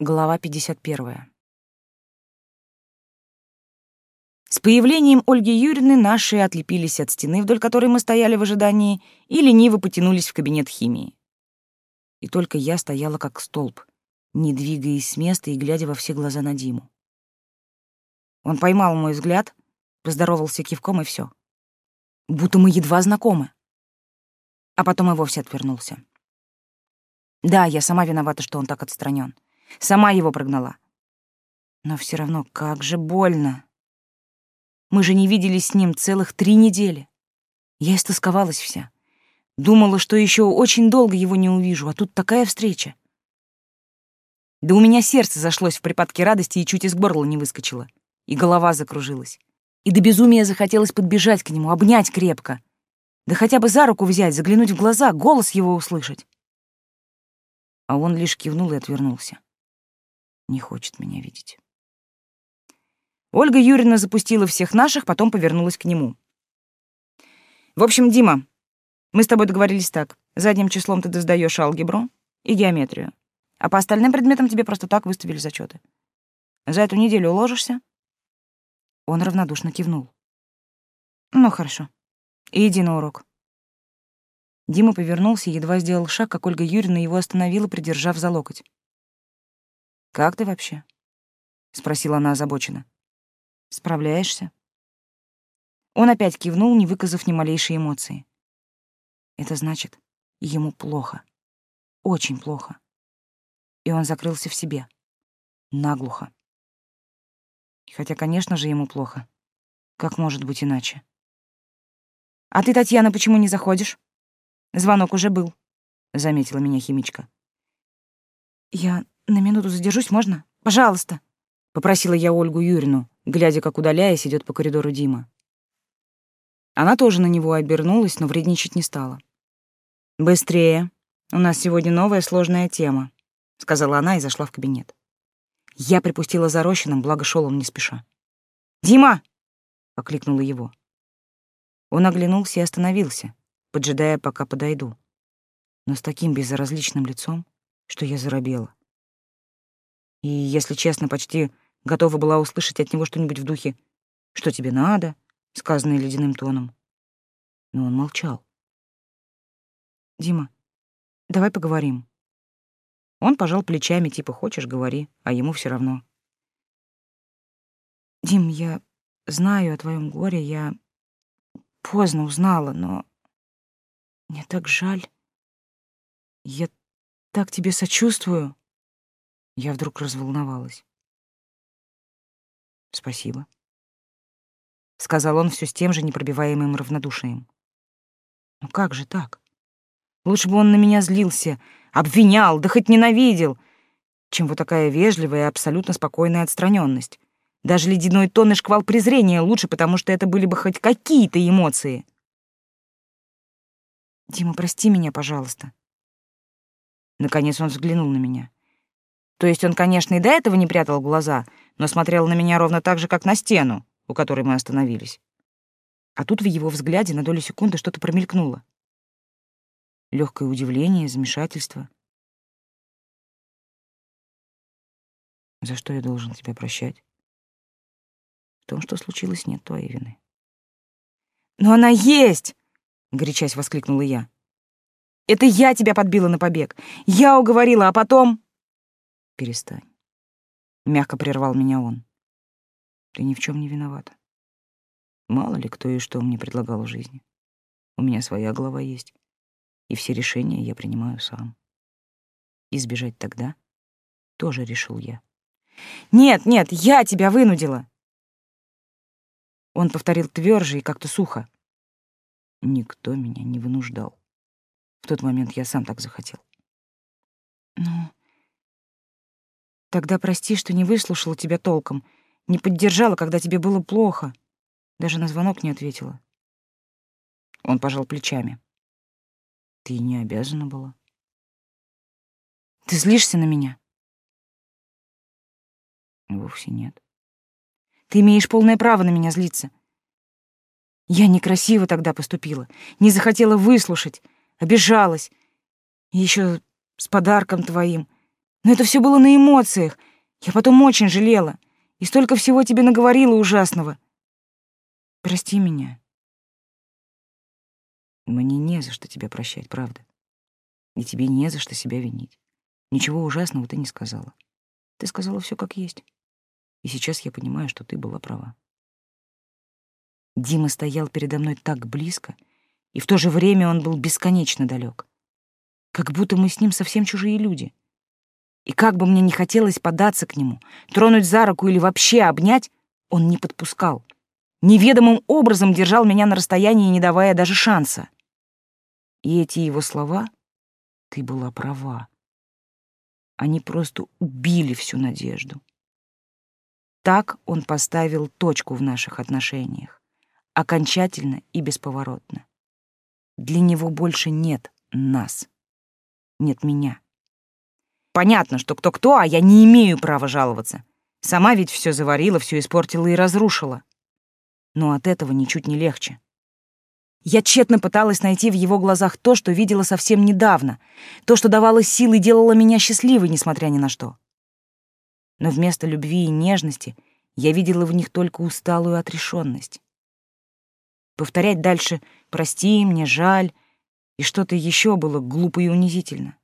Глава 51. С появлением Ольги Юрьевны наши отлепились от стены, вдоль которой мы стояли в ожидании, и лениво потянулись в кабинет химии. И только я стояла как столб, не двигаясь с места и глядя во все глаза на Диму. Он поймал мой взгляд, поздоровался кивком и все. Будто мы едва знакомы. А потом и вовсе отвернулся. Да, я сама виновата, что он так отстранен. Сама его прогнала. Но все равно, как же больно. Мы же не виделись с ним целых три недели. Я истосковалась вся. Думала, что еще очень долго его не увижу, а тут такая встреча. Да у меня сердце зашлось в припадке радости и чуть из горла не выскочило. И голова закружилась. И до безумия захотелось подбежать к нему, обнять крепко. Да хотя бы за руку взять, заглянуть в глаза, голос его услышать. А он лишь кивнул и отвернулся не хочет меня видеть. Ольга Юрьевна запустила всех наших, потом повернулась к нему. В общем, Дима, мы с тобой договорились так. Задним числом ты сдаешь алгебру и геометрию, а по остальным предметам тебе просто так выставили зачеты. За эту неделю уложишься? Он равнодушно кивнул. Ну, хорошо. иди на урок. Дима повернулся и едва сделал шаг, как Ольга Юрьевна его остановила, придержав за локоть. «Как ты вообще?» — спросила она озабоченно. «Справляешься?» Он опять кивнул, не выказав ни малейшей эмоции. Это значит, ему плохо. Очень плохо. И он закрылся в себе. Наглухо. Хотя, конечно же, ему плохо. Как может быть иначе? «А ты, Татьяна, почему не заходишь?» «Звонок уже был», — заметила меня химичка. «Я «На минуту задержусь, можно? Пожалуйста!» — попросила я Ольгу Юрину, глядя, как, удаляясь, идет по коридору Дима. Она тоже на него обернулась, но вредничать не стала. «Быстрее! У нас сегодня новая сложная тема», — сказала она и зашла в кабинет. Я припустила за Рощином, благо шел он не спеша. «Дима!» — окликнула его. Он оглянулся и остановился, поджидая, пока подойду, но с таким безразличным лицом, что я заробела и, если честно, почти готова была услышать от него что-нибудь в духе «Что тебе надо?», сказанное ледяным тоном. Но он молчал. «Дима, давай поговорим». Он пожал плечами, типа «хочешь, говори», а ему все равно. «Дим, я знаю о твоем горе, я поздно узнала, но мне так жаль. Я так тебе сочувствую». Я вдруг разволновалась. «Спасибо», — сказал он все с тем же непробиваемым равнодушием. «Ну как же так? Лучше бы он на меня злился, обвинял, да хоть ненавидел, чем вот такая вежливая и абсолютно спокойная отстраненность. Даже ледяной тон и шквал презрения лучше, потому что это были бы хоть какие-то эмоции. «Дима, прости меня, пожалуйста». Наконец он взглянул на меня. То есть он, конечно, и до этого не прятал глаза, но смотрел на меня ровно так же, как на стену, у которой мы остановились. А тут в его взгляде на долю секунды что-то промелькнуло. Легкое удивление, замешательство. За что я должен тебя прощать? В том, что случилось, нет твоей вины. «Но она есть!» — горячась воскликнула я. «Это я тебя подбила на побег. Я уговорила, а потом...» перестань. Мягко прервал меня он. Ты ни в чем не виновата. Мало ли кто и что мне предлагал в жизни. У меня своя голова есть, и все решения я принимаю сам. Избежать тогда тоже решил я. Нет, нет, я тебя вынудила. Он повторил тверже и как-то сухо. Никто меня не вынуждал. В тот момент я сам так захотел. Ну, Тогда прости, что не выслушала тебя толком, не поддержала, когда тебе было плохо. Даже на звонок не ответила. Он пожал плечами. Ты не обязана была. Ты злишься на меня? Вовсе нет. Ты имеешь полное право на меня злиться. Я некрасиво тогда поступила, не захотела выслушать, обижалась. И еще с подарком твоим — Но это все было на эмоциях. Я потом очень жалела. И столько всего тебе наговорила ужасного. Прости меня. Мне не за что тебя прощать, правда. И тебе не за что себя винить. Ничего ужасного ты не сказала. Ты сказала все как есть. И сейчас я понимаю, что ты была права. Дима стоял передо мной так близко, и в то же время он был бесконечно далек. Как будто мы с ним совсем чужие люди. И как бы мне не хотелось податься к нему, тронуть за руку или вообще обнять, он не подпускал. Неведомым образом держал меня на расстоянии, не давая даже шанса. И эти его слова «ты была права», они просто убили всю надежду. Так он поставил точку в наших отношениях, окончательно и бесповоротно. Для него больше нет нас, нет меня. Понятно, что кто-кто, а я не имею права жаловаться. Сама ведь все заварила, все испортила и разрушила. Но от этого ничуть не легче. Я тщетно пыталась найти в его глазах то, что видела совсем недавно, то, что давало силы и делало меня счастливой, несмотря ни на что. Но вместо любви и нежности я видела в них только усталую отрешенность. Повторять дальше «прости, мне жаль» и что-то еще было глупо и унизительно.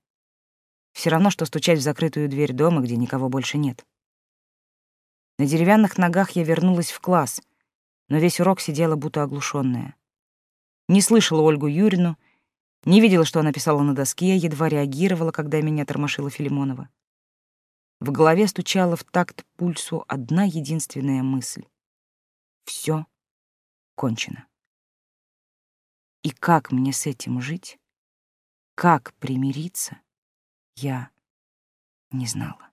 Все равно, что стучать в закрытую дверь дома, где никого больше нет. На деревянных ногах я вернулась в класс, но весь урок сидела будто оглушенная. Не слышала Ольгу Юрину, не видела, что она писала на доске, едва реагировала, когда меня тормошила Филимонова. В голове стучала в такт пульсу одна единственная мысль. Все кончено. И как мне с этим жить? Как примириться? Я не знала.